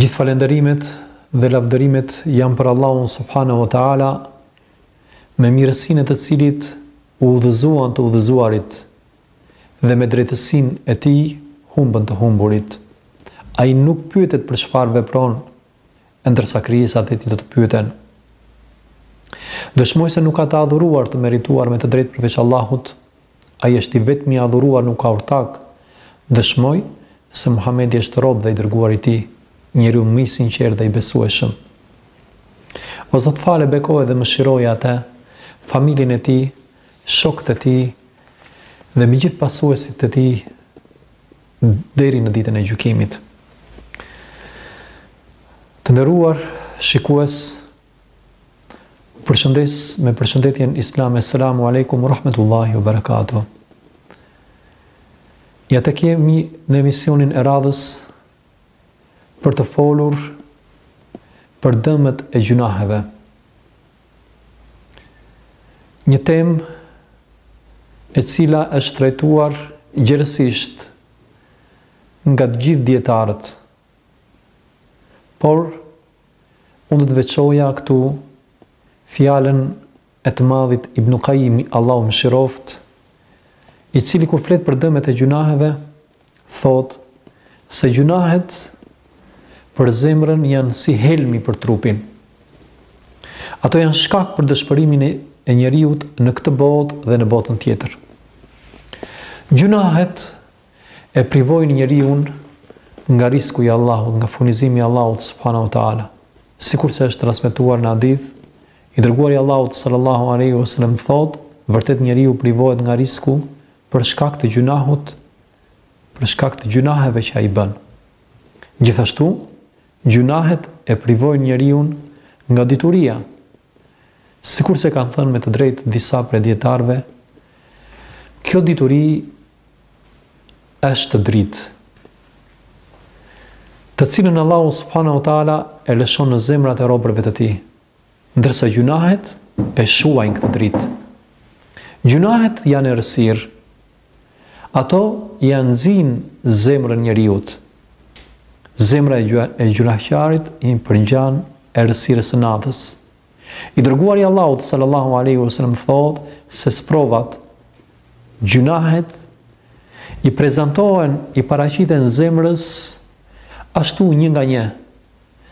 Gjithë falenderimet dhe lavdërimet janë për Allahun subhanahu wa taala, me mirësinë e të cilit u udhëzuan të udhëzuarit dhe me drejtësinë e tij humbën të humburit. Ai nuk pyetet për çfarë vepron ndërsa krijesat e tij do të pyeten. Dëshmoj se nuk ka të adhuruar të merituar me të drejtë përveç Allahut, Ai është i vetmi i adhuruar nuk ka ortak, dëshmoj se Muhamedi është rob dhe i dërguar i Tij, njeriu më i sinqertë dhe i besueshëm. O Zot fale bekoje dhe mëshiroje atë, familjen e tij, shokët e tij dhe me gjithë pasuesit e tij deri në ditën e gjykimit. Të nderuar shikues, ju përshëndes me përshëndetjen islame, selamu alejkum, rahmetullahi ue barakatuh. Ja te jemi në emisionin e radhës për të folur për dëmet e gjynaheve. Një temë e cila është trajtuar gjerësisht nga të gjithë dietarët. Por unë do të veçoja këtu fjalën e të madhit Ibnu Kajimi, Allahu e mëshiroftë, i cili kur flet për dëmet e gjynaheve, thotë se gjynahet për zemrën janë si helmi për trupin. Ato janë shkak për dëshpërimin e njeriut në këtë botë dhe në botën tjetër. Gjynahet e privojnë njeriun nga risku i Allahut, nga furnizimi i Allahut subhanahu wa taala. Sikurse është transmetuar në hadith, i dërguari i Allahut sallallahu alaihi wasallam thotë, vërtet njeriu privohet nga risku për shkak të gjynahut, për shkak të gjynaheve që ai bën. Gjithashtu, gjynahet e privojnë njeriun nga dituria. Sikurse kanë thënë me të drejtë disa prej dietarëve, kjo dituri është dritë të cilën Allahu subhanahu wa taala e lëshon në zemrat e robërve të tij. Ndërsa gjynahet e shuajnë këtë dritë. Gjynahet janë errësirë. Ato ia nxijnë zemrën njeriut. Zemra e gjynahqarit i përngjan errësirës së natës. I dërguari i Allahut sallallahu alaihi wasallam thotë se sprovat gjynahet i prezantohen, i paraqiten zemrës ashtu një nga një,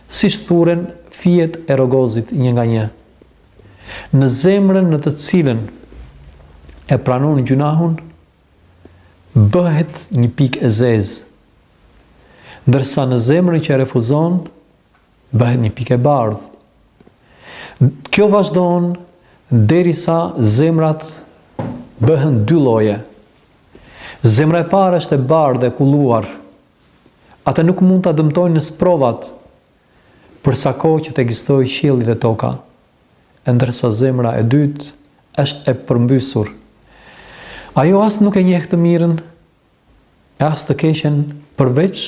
siç thuren fijet e rogozit një nga një. Në zemrën në të cilën e pranon gjynahun, bëhet një pikë e zezë, ndërsa në zemrën që e refuzon, bëhet një pikë e bardhë. Kjo vazhdon derisa zemrat bëhen dy lloje. Zemra e parë është e bardhë e kulluar, Atë nuk mund ta dëmtojnë më sprovat për sa kohë që të ekzistojë qielli dhe toka, e ndërsa zemra e dytë është e përmbysur. Ajo as nuk e njeh të mirën e as të keqen përveç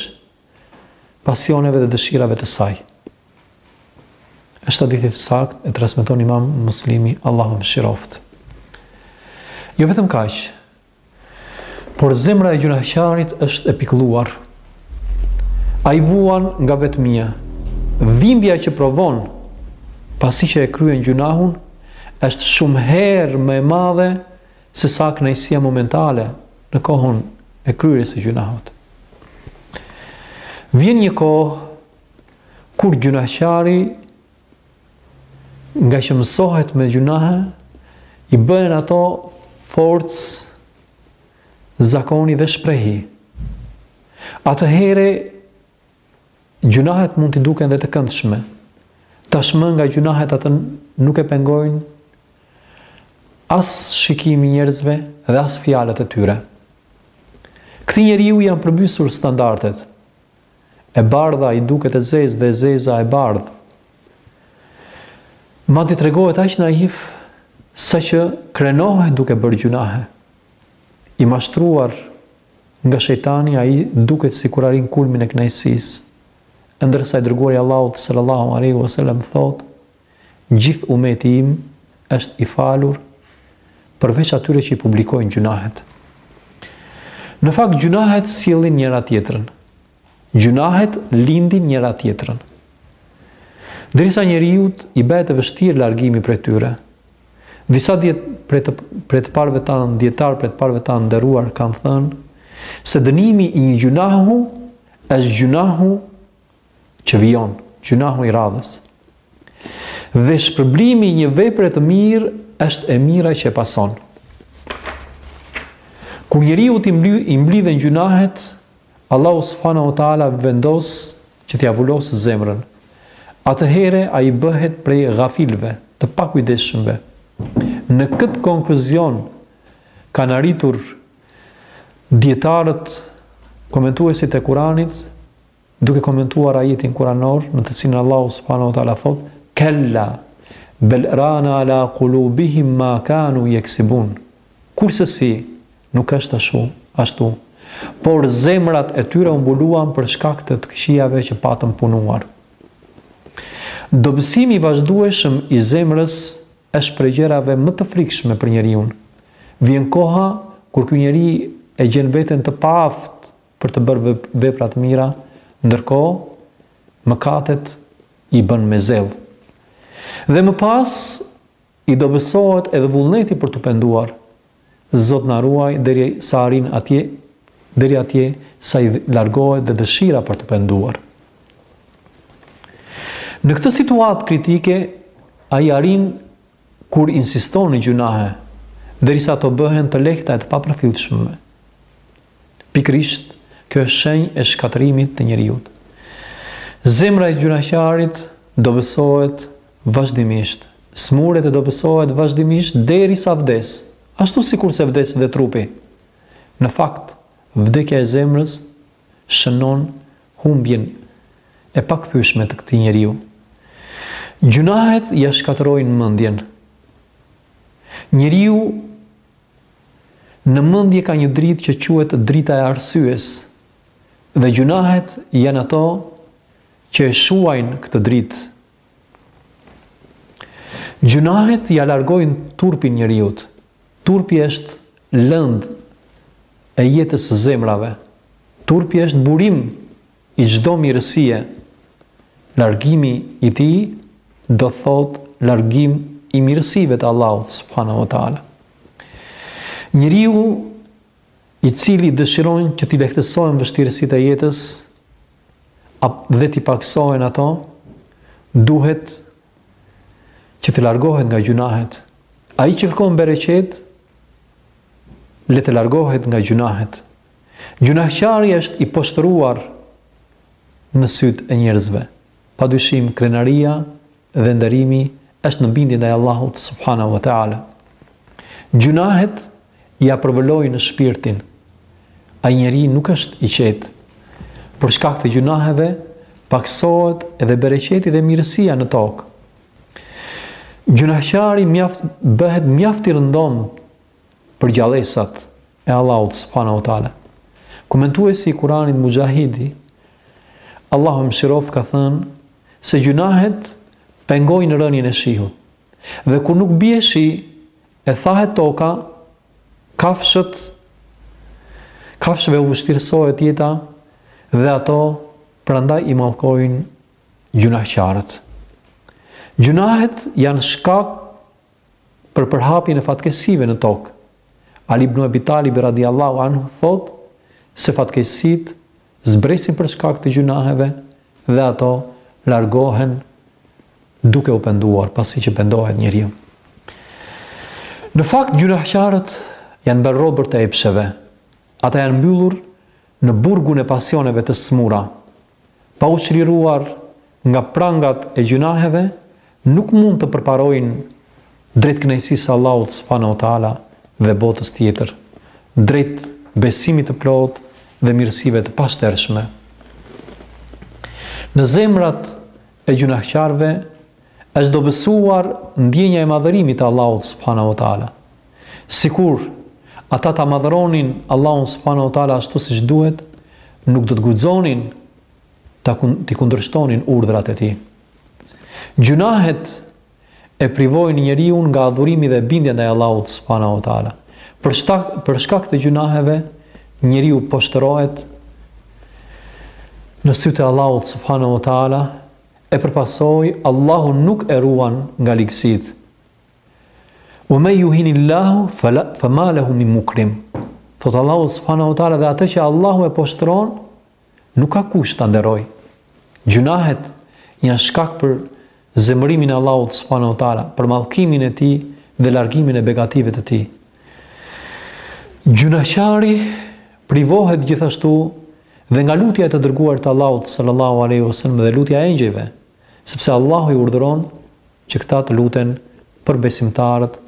pasioneve dhe dëshirave të saj. Është hadith i saktë e transmeton Imam Muslimi, Allahu e mëshiroftë. Jo vetëm kaq, Por zemra e gjynahqarit është e pikëlluar. Ai vuan nga vetmia. Dhimbja që provon pasi që e kryen gjynahun është shumë herë më e madhe sesa kënaqësia momentale në kohën e kryerjes së gjynahut. Vjen një kohë kur gjynahqari ngaqë mësohet me gjynahe, i bëhen ato forcë zakoni dhe shprehi. Atëhere, gjynahet mund t'i duken dhe të këndshme. Tashmë nga gjynahet atë nuk e pengojnë as shikimi i njerëzve dhe as fjalët e tyre. Këtij njeriu i janë përmbysur standardet, E bardha i duket e zezë dhe e zeza e bardhë. Madje tregohet aq naiv saqë krenohet duke bërë gjynahe. I mashtruar nga shejtani ai duket sikur arrin kulmin e kënaqësisë. Ndërsa i dërguari i Allahut sallallahu alaihi wasallam thotë, Gjithë umeti im është i falur përveç atyre që i publikojnë gjynahet. Në fakt gjynahet sjellin njëra tjetrën. Gjynahet lindin njëra tjetrën. Derisa njeriut i bëhet e vështirë largimi prej tyre. Disa diet prej të prej të parëve tanë, dijetarë prej të parëve tanë të nderuar kanë thënë se dënimi i një gjynahu është gjynahu që vijon, gjynahu i radhës. Dhe shpërblimi i një vepre të mirë është e mira që e pason. Kur njeriut i mbli, i mblidhen gjynahet, Allahu subhanahu wa taala vendos që t'ia vulosë zemrën. Atëherë ai bëhet prej gafilëve, të pakujdesshmëve. Në këtë konkluzion kanë arritur dijetarët komentuesit e Kuranit Duke komentuar ajetin kuranor në të cilin Allahu subhanahu wa taala thotë, Kella, bel rana ala kulubihim ma kanu jeksibun. Kurrsesi, nuk është ashtu, ashtu, por zemrat e tyre u mbuluan për shkak të të këqijave që patën punuar. Dobësimi i vazhdueshëm i zemrës është prej gjërave më të frikshme për njeriun. Vjen koha kur ky njeri e gjen veten të paaftë për të bërë vepra të mira, ndërkohë mëkatet i bën me zell. Dhe më pas i dobësohet edhe vullneti për t'u penduar. Zot na ruaj derisa arrin atje, deri atje sa i largohet dhe dëshira për t'u penduar. Në këtë situatë kritike, ai arrin kur insiston në gjynahe, derisa ato bëhen të lehta e të papërfillshme. Pikërisht kjo është shenjë e shkatërrimit të njeriut. Zemra e gjynahqarit dobësohet vazhdimisht, sëmuret e dobësohet vazhdimisht derisa vdes, ashtu sikurse vdes dhe trupi. Në fakt, vdekja e zemrës shënon humbjen e pakthyeshme të këtij njeriu. Gjynahet ia shkatërrojnë mendjen. Njeriu Në mendje ka një dritë që quhet drita e arsyes dhe gjynahet janë ato që e shuajnë këtë dritë. Gjynahet ia largojnë turpin njeriut. Turpi është lëndë e jetës së zemrave. Turpi është burim I çdo mirësie, largimi i tij do thotë largim i mirësive të Allahut subhanahu wa taala. Njeriu i cili dëshiron që t'i lehtësohen vështirësitë e jetës dhe t'i pakësohen ato, duhet që të largohet nga gjynahet. Ai që kërkon bereqet, le të largohet nga gjynahet. Gjynahqari është i poshtëruar në sytë e njerëzve. Pa dyshim krenaria dhe nderimi është në bindjen ndaj Allahut subhanahu wa ta'ala. Gjynahet ia përvëlojnë shpirtin. Ai njeri nuk është i qetë. Për shkak të gjynaheve pakësohet edhe bereqeti dhe mirësia në tokë. Gjynahqari mjaft bëhet mjaft i rëndom Për gjallesat e Allahut subhanahu wa taala. Komentuesi i Kuranit Muxhahidi, Allahu e mëshiroftë, ka thënë se gjynahet pengojnë rënien e shihut. Dhe kur nuk bie shi e thahet toka, kafshët kafshëve u vështirësohet jeta dhe ato prandaj i mallkojnë gjynahqarët. Gjynahet janë shkak Për përhapjen e fatkeqësive në tokë, Ali ibn Abi Talibi radijallahu anhu thotë se fatkeqësitë zbresin për shkak të gjynaheve dhe ato largohen duke u penduar, pasi që pendohet njeriu. Në fakt, gjynahqarët janë bërë robër të epsheve. Ata janë mbyllur në burgun e pasioneve të sëmura, pa u çliruar nga prangat e gjynaheve, nuk mund të përparojnë drejt kënaqësisë së Allahut subhanahu wa ta'ala dhe botës tjetër, drejt besimit të plotë dhe mirësive të pashtershme. Në zemrat e gjynahqarëve Është dobësuar ndjenja e madhërimit të Allahut subhanahu wa taala. Sikur ata ta madhëronin Allahun subhanahu wa taala ashtu siç duhet, nuk do të guxonin ta t'i kundërshtonin urdhrat e tij. Gjynahet e privojnë njeriu nga adhurimi dhe bindja ndaj Allahut subhanahu wa taala. Për shkak për shkak të gjynaheve njeriu poshtërohet në sytë e Allahut subhanahu wa taala E për pasojë Allahu nuk e ruan nga ligësitë. Wa men yuhinillahu fala fama lahu min mukrim. Thotë Allahu subhanahu wa taala dhe atë që Allahu e poshtron nuk ka kush ta nderojë. Gjynahet janë shkak për zemërimin e Allahut subhanahu wa taala, për mallkimin e tij dhe largimin e begative të tij. Gjynahqari privohet gjithashtu Dhe nga lutja e të Dërguarit të Allahut sallallahu alejhi ve sellem dhe lutja e engjëjve, sepse Allahu i urdhëron që këta të luten për besimtarët,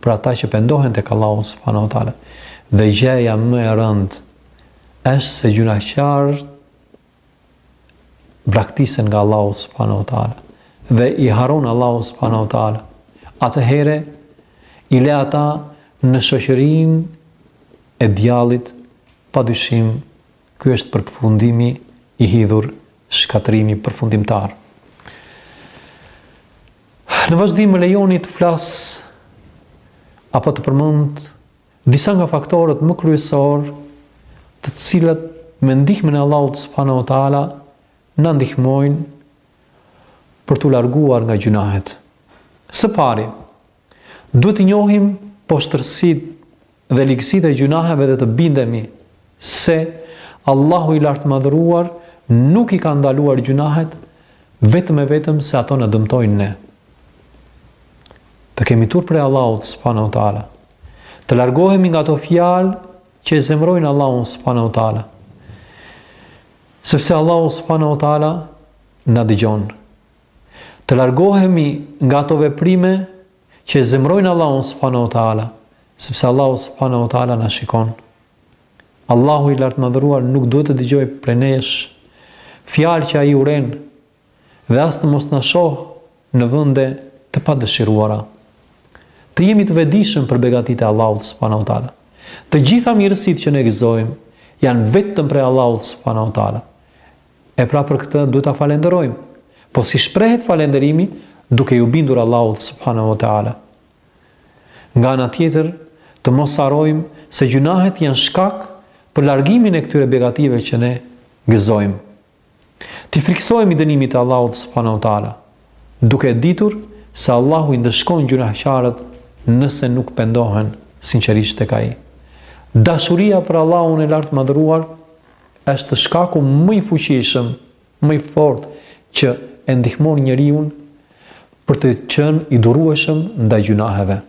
për ata që pendohen tek Allahu subhanahu wa taala. Dhe gjëja më e rëndë është se gjynahqarët braktisen nga Allahu subhanahu wa taala dhe i harron Allahu subhanahu wa taala. Atëherë i le ata në shoqërinë e djallit Padyshim, ky është përfundimi i hidhur, shkatërrimi përfundimtar. Në vazhdim më lejoni të flas apo të përmend disa nga faktorët më kryesor, të cilët me ndihmën e Allahut subhanahu wa taala na ndihmojnë për t'u larguar nga gjynahet. Së pari, Duhet të njohim poshtërsitë dhe ligësitë e gjynaheve dhe të bindemi se Allahu i lartmadhëruar nuk i ka ndaluar gjynahet vetëm e vetëm se ato na dëmtojnë ne. Të kemi turp prej Allahut subhanahu wa taala. Të largohemi nga ato fjalë që e zemërojnë Allahun subhanahu wa taala. Sepse Allahu subhanahu wa taala na dëgjon. Të largohemi nga ato veprime që e zemërojnë Allahun subhanahu wa taala, sepse Allahu subhanahu wa taala na shikon. Allahu i lartmadhëruar nuk duhet të dëgjojë prej nesh fjalë që ai urren dhe as të mos na shohë në vende të padëshiruara. Të jemi të vetëdijshëm për begatitë e Allahut subhanahu wa taala. Të gjitha mirësitë që ne gëzojmë janë vetëm prej Allahut subhanahu wa taala. E pra për këtë duhet ta falënderojmë. Po si shprehet falënderimi duke iu bindur Allahut subhanahu wa ta'ala. Nga ana tjetër, të mos harrojmë se gjynahet janë shkak për largimin e këtyre begative që ne gëzojmë. T'i frikësohemi dënimit të Allahut subhanahu wa ta'ala, duke e ditur se Allahu i ndëshkon gjynahqarët nëse nuk pendohen sinqerisht tek ai. Dashuria për Allahun e lartmadhëruar Është shkaku më i fuqishëm, më i fortë që e ndihmon njeriun për të qenë i durueshëm ndaj gjynaheve.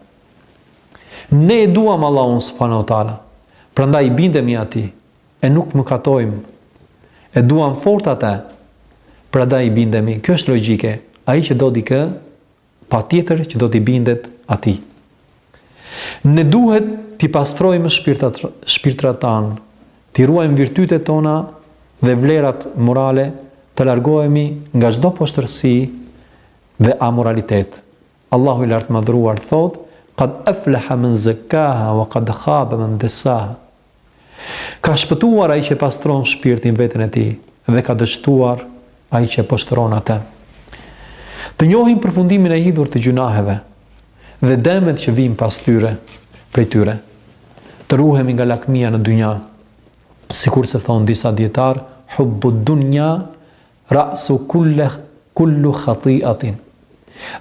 Ne e duam Allahun subhanahu wa taala, prandaj i bindemi atij e nuk mëkatojmë. E duam fort atë, prandaj i bindemi. Kjo është logjike. Ai që do dikë, Patjetër që do t'i bindet Atij. Ne duhet t'i pastrojmë shpirtrat, shpirtrat tanë, t'i ruajmë virtytet tona dhe vlerat morale, të largohemi nga çdo poshtërsi dhe amoralitet. Allahu i Lartmadhëruar thotë: "Qad aflaha men zakkaha wa qad khaba men dassaha." Ka shpëtuar ai që e pastron shpirtin veten e tij dhe ka dështuar ai që e poshtëron atë. Të njohim përfundimin e hidhur të gjynaheve dhe dëmet që vijnë pas tyre, prej tyre. Të ruhemi nga lakmia në dynja, sikurse thonë disa dijetarë, hubbu dunya Ra'su kulle kullu khati'atin.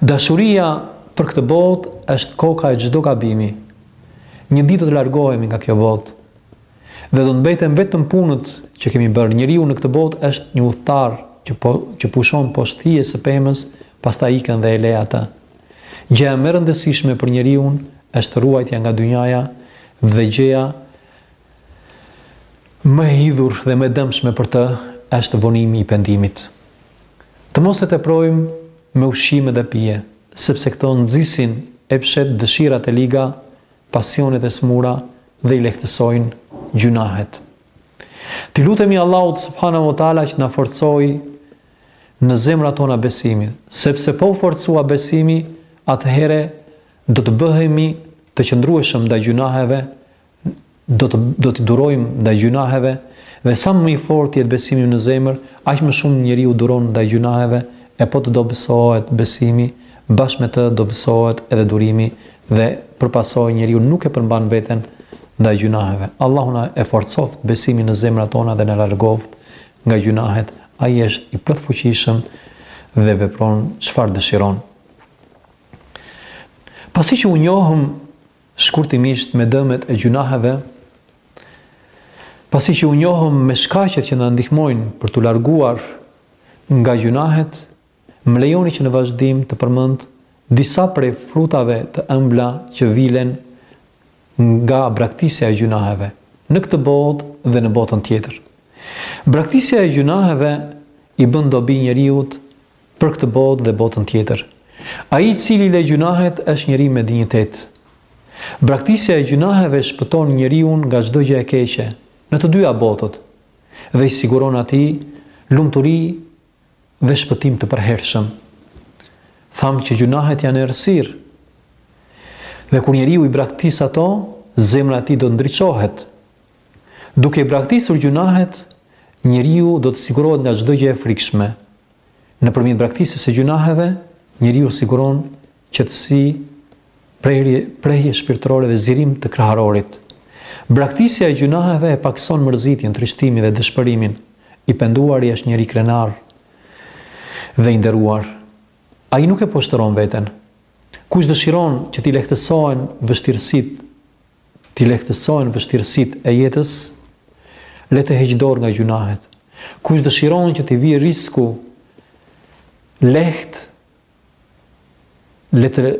Dashuria për këtë botë është koka e çdo gabimi. Një ditë do të largohemi nga kjo botë dhe do të mbeten vetëm punët që kemi bërë. Njeriu në këtë botë është një udhëtar që po që pushon poshtë hijes së pemës, pastaj ikën dhe e lë atë. Gjëja më e rëndësishme për njeriu është ruajtja nga dynjaja dhe gjëja Më e hidhur dhe më e dëmshme për të është vonimi i pendimit. Të mos e teprojmë me ushqime dhe pije, sepse këto nxisin epshet, dëshirat e liga, pasionet e sëmura dhe i lehtësojnë gjynahet. T'i lutemi Allahut subhanahu wa taala që të na forcojë në zemrat tona besimin, sepse po u forcua besimi, atëherë do të bëhemi të qëndrueshëm ndaj gjynaheve do të do të durojmë ndaj gjynaheve dhe sa më i fortë të jetë besimi në zemër, aq më shumë njeriu duron ndaj gjynaheve e po të dobësohet besimi, bashkë me të dobësohet edhe durimi dhe për pasojë njeriu nuk e përmban veten ndaj gjynaheve. Allahu na e forcoftë besimin në zemrat tona dhe na largoftë nga gjynahet. Ai është i plotfuqishëm dhe vepron çfarë dëshiron. Pasi që u njohëm shkurtimisht me dëmet e gjynaheve, pasi që u njohëm me shkaqet që na ndihmojnë për t'u larguar nga gjynahet, më lejoni që në vazhdim të përmend disa prej frutave të ëmbla që vilen nga braktisja e gjynaheve, në këtë botë dhe në botën tjetër. Braktisja e gjynaheve i bën dobi njeriut për këtë botë dhe botën tjetër. Ai i cili lë gjynahet është njeri me dinjitet. Braktisja e gjynaheve shpëton njeriun nga çdo gjë e keqe, në të dyja botët, dhe i siguron atij lumturi dhe shpëtim të përhershëm. Thamë që gjynahet janë errësirë. Dhe kur njeriu i braktis ato, zemra e tij do të ndriçohet, Duke i braktisur gjynahet, njeriu do të sigurohet nga çdo gjë e frikshme. Nëpërmjet braktisjes së gjynaheve, njeriu siguron qetësi, prehje, prehje shpirtërore dhe zgjerim të kraharorit. Braktisja e gjynaheve e pakëson mërzitjen, trishtimin dhe dëshpërimin. I penduari është njeri krenar dhe i nderuar. Ai nuk e poshtëron veten. Kush dëshiron që t'i lehtësohen vështirësitë, T'i lehtësohen vështirësitë e jetës, le të heqë dorë nga gjynahet. Kush dëshiron që t'i vijë risku lehtë, le të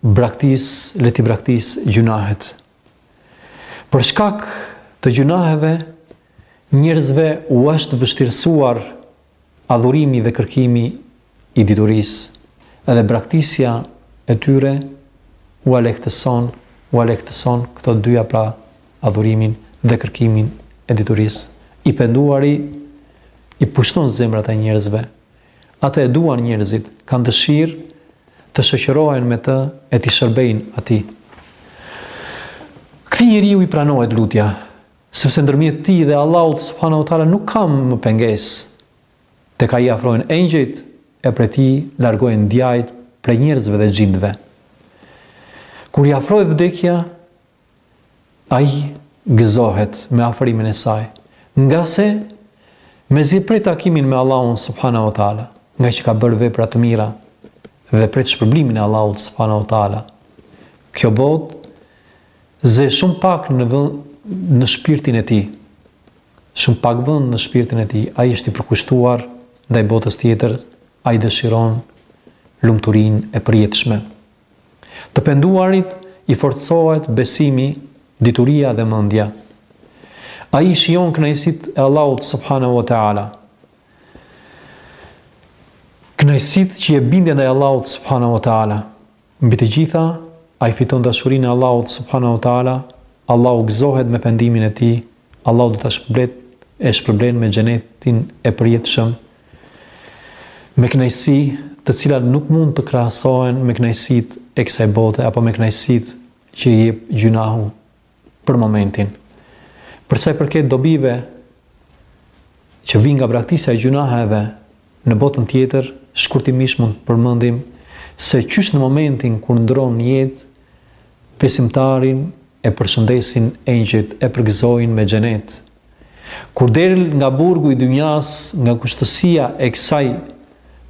braktisë, le t'i braktisë gjynahet. Për shkak të gjynaheve, njerëzve u është vështirësuar adhurimi dhe kërkimi i diturisë dhe braktisja e tyre ua lehtëson, ua lehtëson këto dyja pra adhurimin dhe kërkimin e diturisë. I penduari i pushton zemrat e njerëzve. Atë e duan njerëzit, kanë dëshirë të shoqërohen me të e t'i shërbejnë atij. Këtij njeriu i pranohet lutja, sepse ndërmjet tij dhe Allahut subhanahu wa taala nuk ka më pengesë. Tek ai afrohen engjëjt e prej tij largohen djajtë prej njerëzve dhe xhindëve. Kur i afrohet vdekja, ai gëzohet me afrimin e saj, ngase mezi e pret takimin me Allahun subhanahu wa taala, ngaqë ka bërë vepra të mira dhe pret shpërblimin e Allahut subhanahu wa taala. Kjo botë ze shumë pak në vë, në shpirtin e tij. Shumë pak vend në shpirtin e tij. Ai është i përkushtuar ndaj botës tjetër, ai dëshiron lumturinë e përjetshme. Të penduarit i forcohet besimi, dituria dhe mendja. Ai i shijon kënaqësitë e Allahut subhanehu wa ta'ala. Kënaqësitë që jep bindja ndaj Allahut subhanehu wa ta'ala. Mbi të gjitha, ai fiton dashurinë e Allahut subhanahu wa ta'ala, Allahu gëzohet me pendimin e tij, Allahu do ta shpërblet e shpërblen me xhenetin e përjetshëm, me kënaqësi, të cilat nuk mund të krahasohen me kënaqësitë e kësaj bote apo me kënaqësitë që i jep gjynahu, për momentin. Për sa i përket dobive që vijnë nga braktisja e gjynaheve në botën tjetër, shkurtimisht mund të përmendim se qysh në momentin kur ndron jetë, besimtarin e përshëndesin engjëjt, e përgëzojnë me xhenet. Kur del nga burgu i dynjas, nga ngushtësia e kësaj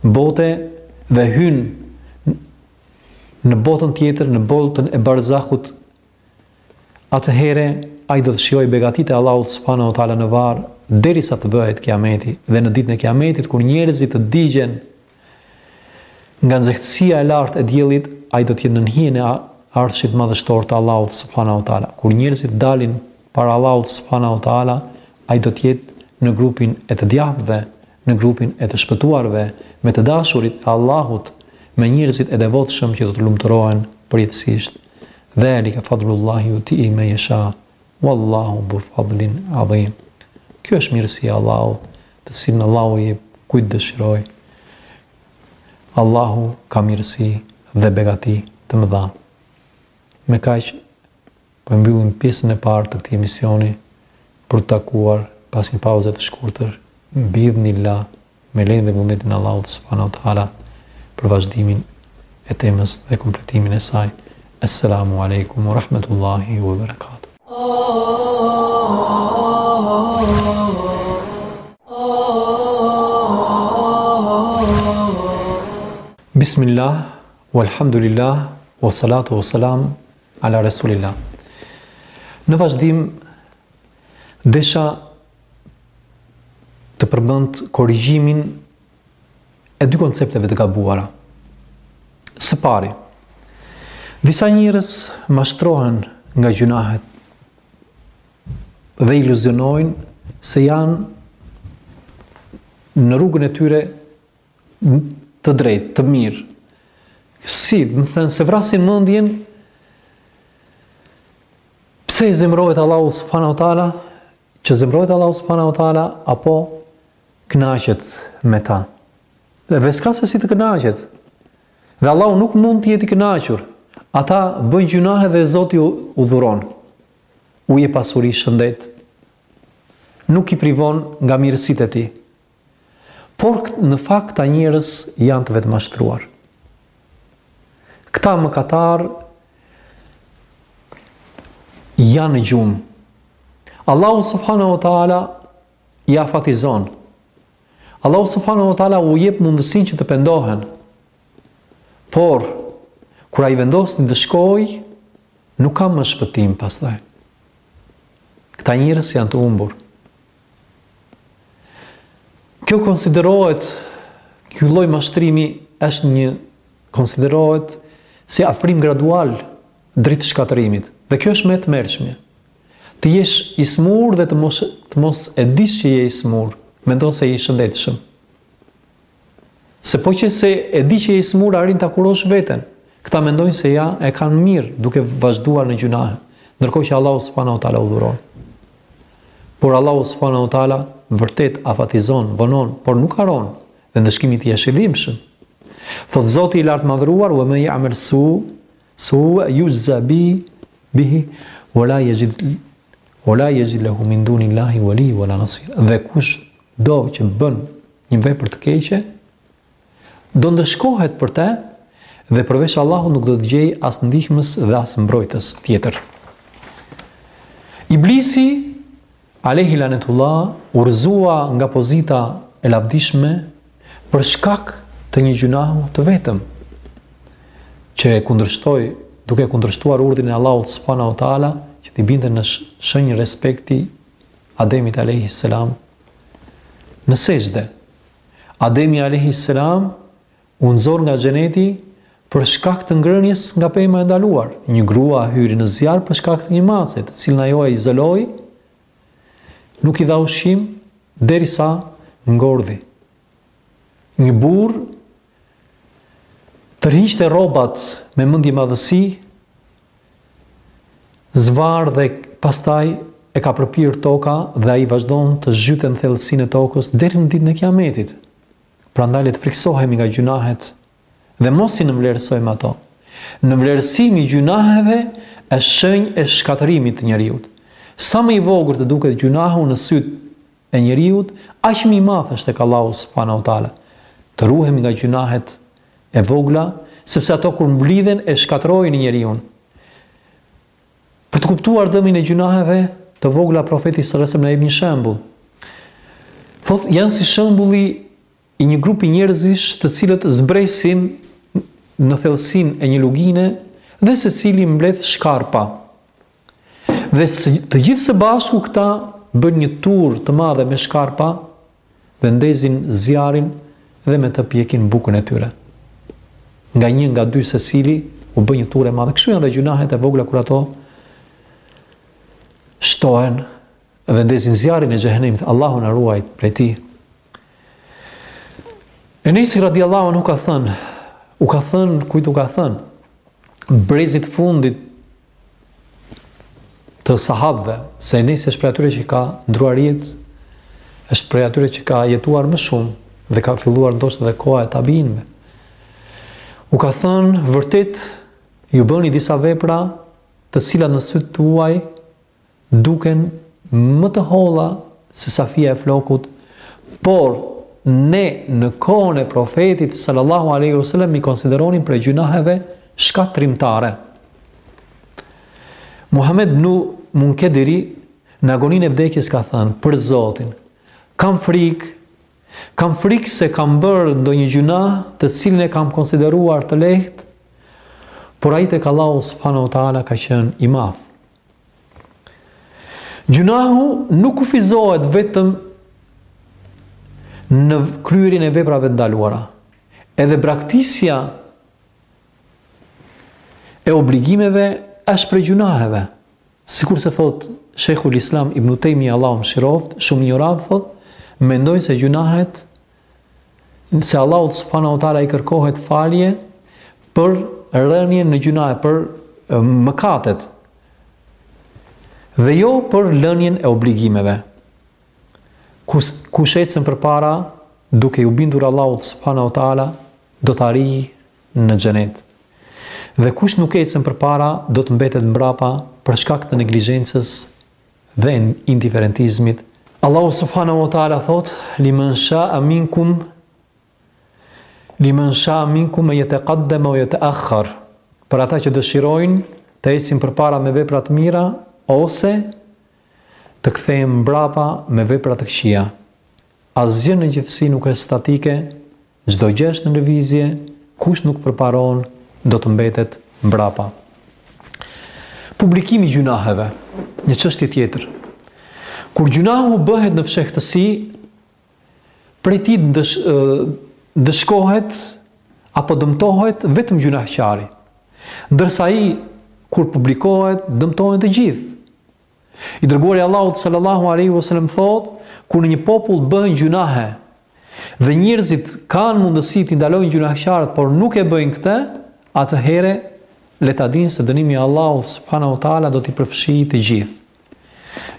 bote dhe hyn në botën tjetër, në botën e barzahut, Atëherë ai do të shijojë begatitë e Allahut subhanehu ve teala në varr derisa të bëhet Kiameti dhe në ditën e Kiametit kur njerëzit të digjen nga nxehtësia e lartë e diellit, ai do të jetë nën hijen e Arshit madhështor të Allahut subhanehu ve teala. Kur njerëzit dalin para Allahut subhanehu ve teala, ai do të jetë në grupin e të djathtëve në grupin e të shpëtuarve, me të dashurit e Allahut, me njerëzit e devotshëm që do të lumturohen përjetësisht. Dhalika fadlullahi yutihi men yasha, wallahu dhul fadlil adhim. Kjo është mirësia e Allahut, të cilën Allahu i jep kujt dëshirojë. Allahu ka mirësi dhe begati të mëdha. Me kaq Po e mbyllim pjesën e parë të këtij emisioni, për t'u takuar pas një pauze të shkurtër, bi'idhnillah, me lejen dhe vullnetin e Allahut subhanahu wa ta'ala, për vazhdimin e temës dhe kompletimin e saj. Esselamu alejkum wa rahmetullahi wa berekatuh. Bismillah, walhamdulillah, wassalatu wassalam, Ala Resulillah. Në vazhdim desha të përmend korrigjimin e dy koncepteve të gabuara. Së pari, disa njerëz mashtrohen nga gjunahet dhe iluzionojnë se janë në rrugën e tyre Të drejtë, të mirë. Si me thënë, s'e vrasin mendjen, pse zemërohet Allahu subhanahu wa taala, që zemërohet Allahu subhanahu wa taala, apo kënaqet me ta. Dhe s'ka se si të kënaqet. Dhe Allahu nuk mund të jetë i kënaqur. Ata bëjnë gjunahe dhe Zoti u dhuron. U jep pasuri shëndet. Nuk i privon nga mirësitë e tij. Por në fakt këta njerëz janë të vetëmashtruar. Këta mëkatarë janë në gjumë. Allahu subhanahu wa taala i afatizon. Allahu subhanahu wa taala u jep mundësinë që të pendohen. Por kur ai vendos t'i ndëshkojë, nuk ka më shpëtim pastaj. Këta njerëz janë të humbur. Kjo konsiderohet, ky lloj mashtrimi është një konsiderohet si afrim gradual drejt shkatërrimit dhe kjo është më e tmerrshme. Të jesh i smurë dhe të mos të mos e dish që je i smurë, mendon se je i shëndetshëm. Se po qe se e di që je i sëmurë arrin ta kurosh veten. Këta mendojnë se ja e kanë mirë duke vazhduar në gjynahe, ndërkohë që Allahu subhanahu wa taala u dhuron. Por Allahu subhanahu wa taala vërtet afatizon, vonon, por nuk harron, dhe ndëshkimi i tij është i dhimbshëm. Thotë Zoti i lartmadhëruar, "Wa may ya'mal su su yujza bi bihi wa la yajid wa la yajid lahu min dunillahi wali wala nasir." Dhe kush Kushdo që bën një vepër të keqe, do ndëshkohet për të dhe përveç Allahut nuk do të gjejë as ndihmës dhe as mbrojtës tjetër. Iblisi, Alehi Lanetullah, u rrëzua nga pozita e lavdishme për shkak të një gjynahu të vetëm, që e kundërshtoi duke kundërshtuar urdhrin e Allahut subhanahu wa taala, që t'i binte në shenjë respekti Ademit alejhi selam në sexhde. Ademi alejhi selam u nxor nga xheneti për shkak të ngrënies nga pema e ndaluar. Një grua hyri në zjarr për shkak të një mace, të cilën ajo e izoloi, nuk i dha ushqim derisa ngordhi. Një burrë Tërhiqte rrobat me mendjemadhësi, zvarrë dhe pastaj e ka përpirë toka dhe ai vazhdon të zhytet në thellësinë e tokës deri në Ditën e Kiametit. Prandaj le të frikësohemi nga gjynahet dhe mos i nënvlerësojmë ato. Nënvlerësimi i gjynaheve është shenjë e shkatërrimit të njeriut. Sa më i vogël të duket gjynahu në sytë e njeriut aq më i madh është tek Allahu subhanahu wa taala. Të ruhemi nga gjynahet e vogla, sepse ato kur mblidhen e shkatërrojnë njeriun. Për të kuptuar dëmin e gjynaheve të vogla profeti sallallahu alaihi wasallam na jep një shembull. Thotë, janë si shembulli I një grupi njerëzish të cilët zbresin në thellësinë e një lugine dhe secili mbledh shkarpa. Dhe të gjithë së bashku këta bëjnë një turrë të madhe me shkarpa dhe ndezin zjarrin dhe me të pjekin bukën e tyre. Nga një nga dy secili u bë një turrë e madhe. Kështu janë dhe gjynahet e vogla kur ato shtohen dhe ndezin zjarrin e xhehenemit. Allahu na ruajt prej tij. Enesi radiallahu anhu ka thënë, u ka thënë, kujt u ka thënë, brezit të fundit të sahabëve, se Enesi është prej atyre që ka ndrruar jetë, është prej atyre që ka jetuar më shumë dhe ka filluar ndoshta dhe koha e tabiinëve. U ka thënë, vërtet, ju bëni disa vepra të cilat në sytë tuaj duken më të holla se sa fija e flokut, por ne në kohën e Profetit sallallahu alaihi wasallam i konsideronim prej gjynaheve shkatërrimtare. Muhammed ibn Munkediri në agoninë e vdekjes ka thënë për Zotin, kam frikë Kam frikë se kam bërë ndonjë gjynah të cilin e kam konsideruar të lehtë, por ai tek Allahu subhanahu wa taala ka qenë i madh. Gjynahu nuk kufizohet vetëm në kryerjen e veprave të ndaluara. Edhe braktisja e obligimeve është prej gjynaheve. Sikurse thotë Sheikhul Islam Ibn Tejmije Allahu e mëshiroftë, shumë injorantë thotë, mendojnë se gjynahet se Allahut subhanahu wa taala i kërkohet falje për rënien në gjynahe për mëkatet dhe jo për lënien e obligimeve. Kus kush ecën përpara duke iu bindur Allahut subhanahu wa taala do të arrijë në xhenet. Dhe kush nuk ecën përpara do të mbetet mbrapa për shkak të neglizhencës dhe indiferentizmit. Allahu subhanahu wa taala thotë: "Liman sha'a minkum liman sha'a minkum an yataqaddama aw yata'akhkhar." Për ata që dëshirojnë të ecin përpara me vepra të mira ose të kthehen mbrapa me vepra të këqija. Asgjë në gjithësi nuk është statike Çdo gjë është në lëvizje, kush nuk përparon do të mbetet mbrapa. Publikimi i gjynaheve, një çështje tjetër. Kur gjynahu bëhet në fshehtësi, prej tij dësh, dëshkohet apo dëmtohet vetëm gjynahqari. Ndërsa ai kur publikohet, dëmtohen të gjithë. I dërguari i Allahut sallallahu alaihi wasallam thotë, kur në një popull bëhen gjynahe dhe njerëzit kanë mundësi t'i ndalojnë gjynahqarët, por nuk e bëjnë këtë, atëherë le ta dinë se dënimi i Allahut subhanahu wa taala do t'i përfshijë të gjithë.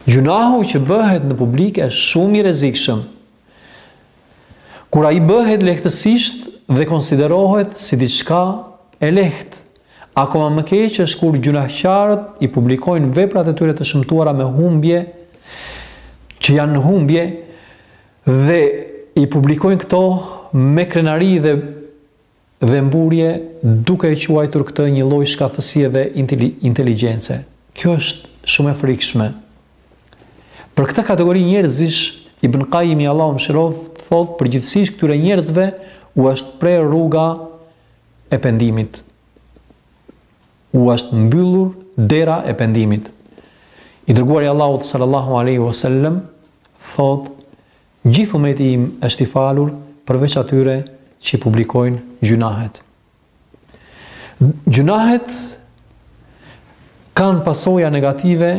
Gjynahu që bëhet në publik është shumë i rrezikshëm. Kur ai bëhet lehtësisht dhe konsiderohet si diçka e lehtë. Akoma më keq është kur gjynahqarët i publikojnë veprat e tyre të shëmtuara me humbje që janë në humbje dhe i publikojnë këto me krenari dhe dhe mburrje duke e quajtur këtë një lloj shkathtësie dhe inteligjence. Kjo është shumë e frikshme. Për këtë kategori njerëzish, Ibn Kajimi Allahu e mëshiroftë thotë përgjithësisht këtyre njerëzve u është prerë rruga e pendimit. U është mbyllur dera e pendimit. I dërguari i Allahut sallallahu alaihi wasallam thotë Gjithë umeti im është i falur përveç atyre që i publikojnë gjynahet. Gjynahet kanë pasoja negative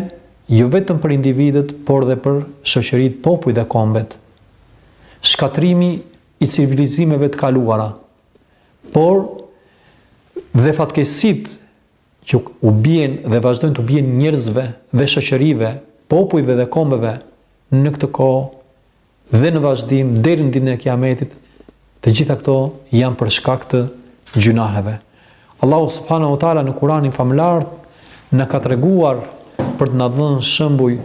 jo vetëm për individët, por dhe për shoqëritë, popujt dhe kombet. Shkatërrimi i civilizimeve të kaluara, por dhe fatkeqësitë që u bien dhe vazhdojnë t'u bien njerëzve dhe shoqërive, popujve dhe kombeve në këtë kohë dhe në vazhdim deri në ditën e Kiametit, të gjitha këto janë për shkak të gjynaheve. Allahu subhanahu wa taala në Kur'anin famëlartë na ka treguar për të na dhënë shembuj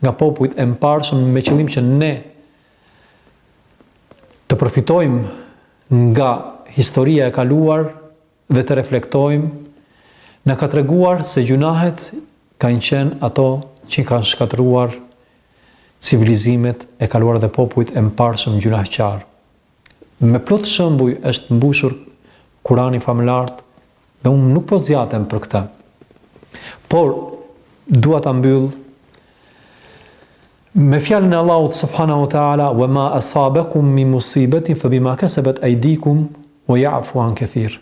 nga popujt e mparshëm me qëllim që ne të përfitojmë nga historia e kaluar dhe të reflektojmë, na ka treguar se gjynahet kanë qenë ato që kanë shkatërruar civilizimet e kaluara dhe popujt e mparshëm gjynahqarë. Me plot shembuj është mbushur Kurani famëlartë dhe unë nuk po zgjatem për këtë. Por dua ta mbyll Me fjalën e Allahut subhanahu wa ta'ala, Wa ma asabekum min musibetin fa bima kasabat aydikum wa ya'fu an kathir.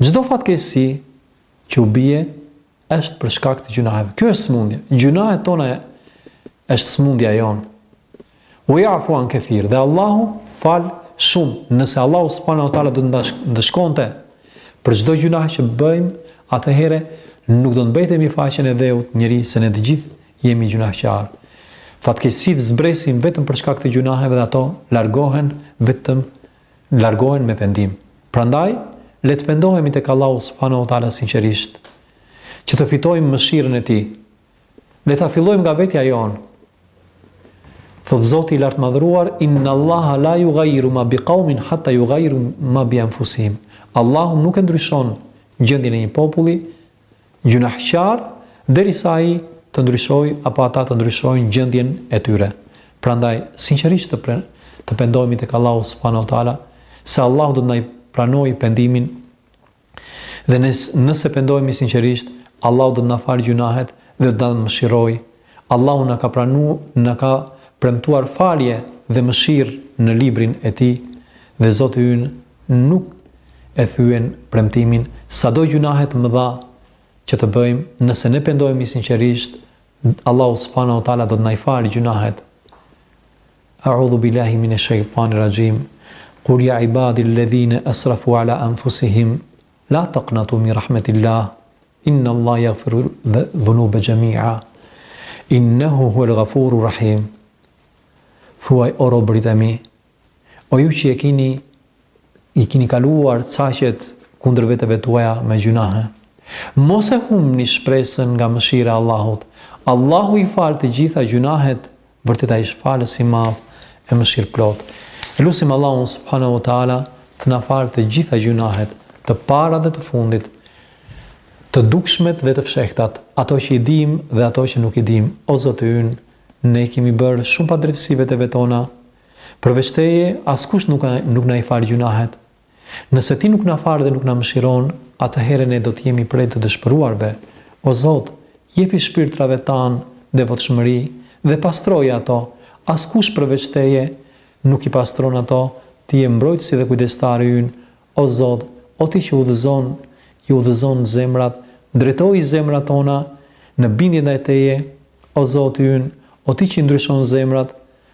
Çdo fatkeqësi që u bie është për shkak të gjynaheve. Kjo është sëmundja. Gjynahet tona është sëmundja jonë. Wa ya'fu an kathir. Dhe Allahu fal shumë. Nëse Allahu subhanahu wa ta'ala do të ndëshkonte për çdo gjynah që bëjmë, atëherë nuk do të mbetej mbi faqen e dheut njëri se ne të gjithë Jemi gjynahqarë. Fatkeqësitë zbresin vetëm për shkak të gjynaheve dhe ato largohen vetëm largohen me pendim. Prandaj, le të pendohemi tek Allahu subhanahu wa taala sinqerisht, që të fitojmë mëshirën e Tij. Le ta fillojmë nga vetja jonë. Thotë Zoti i Lartmadhëruar, Inna Allaha la yughayyiru ma biqawmin hatta yughayyiru ma bi anfusihim. Allahu nuk e ndryshon gjendjen e një populli Gjynahqar, derisa ai të ndryshojë apo ata të ndryshojnë gjendjen e tyre. Prandaj, sinqerisht të të pendohemi tek Allahu subhanahu wa taala, se Allahu do të na i pranojë pendimin dhe nëse pendohemi sinqerisht, Allahu do të na falë gjynahet dhe do të na mëshirojë. Allahu na ka pranu na ka premtuar falje dhe mëshirë në librin e tij dhe Zoti ynë nuk e thyen premtimin sado gjynahe të mëdha që të bëjmë nëse ne pendohemi sinqerisht Allahu subhanahu wa taala do të na i falë gjynahet A'udhu billahi minash shaitanir rajim Qul ya ibadi alladhina asrafu ala anfusihim La taqnatu min rahmatillah inna Allah yaghfiru dhunuba jami'a innahu huwal ghafuru rahim Thuaj o robërit e mi o ju që i kini i kini kaluar caqet kundër veteve tuaja me gjynahe mos e humni shpresën nga mëshira e Allahut Allahu i fal të gjitha gjynahet Vërtet Ai është Falës i Madh e Mëshirëplotë. E lusim Allahun Subhanehu Ve Teala të na falë të gjitha gjynahet, të parat dhe të fundit, të dukshmet dhe të fshehtat, ato që i dimë dhe ato që nuk i dimë. O Zoti ynë, ne i kemi bërë shumë padrejtësi veteve tona. Përveç Teje, askush nuk na i fal gjynahet. Nëse Ti nuk na fal dhe nuk na mëshiron, atëherë ne do të jemi prej të dëshpëruarve. O Zot, jepi shpirtrave tanë devotshmëri dhe pastroji ato, askush përveç Teje nuk i pastron ato, Ti je Mbrojtësi dhe Kujdestari ynë, o Zot, o Ti që udhëzon, i udhëzon zemrat, drejtoji zemrat tona në bindje ndaj Teje, o Zoti ynë, o Ti që i ndryshon zemrat,